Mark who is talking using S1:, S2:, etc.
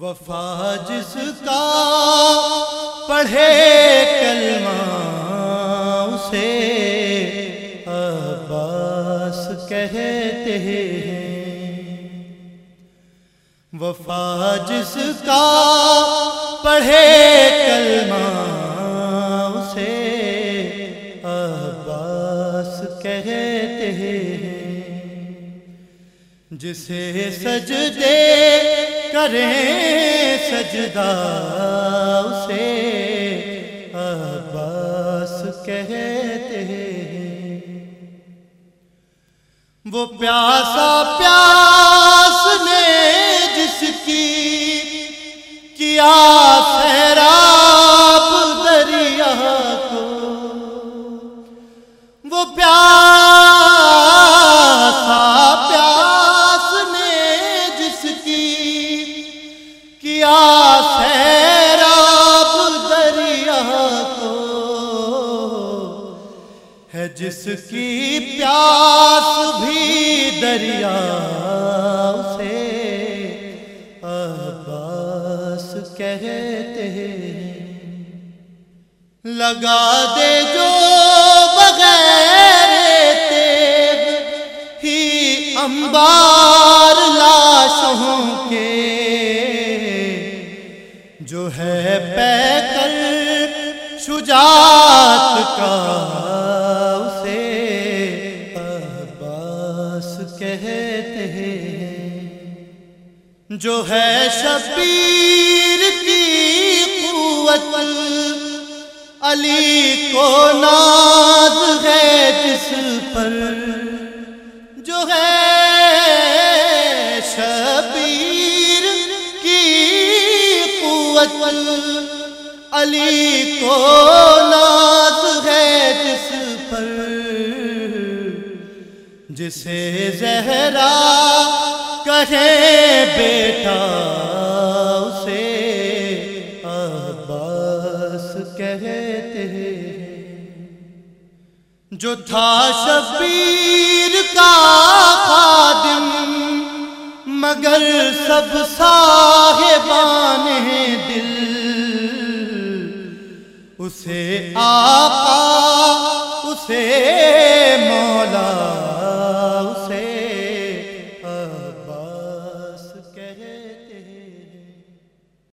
S1: وفا جس کا پڑھے کلمہ اسے عباس کہتے ہیں۔ وفا جس کا پڑھے کلمہ اسے عباس کہتے ہیں۔ جسے سجدے کریں سجدہ اسے۔ عباس کہتے ہیں، وہ پیاسا پیاس نے جس کی کیا سیراب دریا کو۔ وہ پیاس ہے جس کی پیاس بھی دریا سے عباس کہتے ہیں۔ لگا دے جو بغیر تیغ ہی انبار لاشوں کے۔ جو ہے پہ کر شجاعت کا جو ہے شبیر کی قوت، علی کو ناز ہے جس پر۔ جو ہے شبیر کی قوت، علی کو ناز ہے جس پر۔ جسے زہرا کہے بیٹا اسے، عباس کہتے ہیں۔ جو تھا شبیر کا خادم، مگر سب صاحبان دل۔ اسے آقا، اسے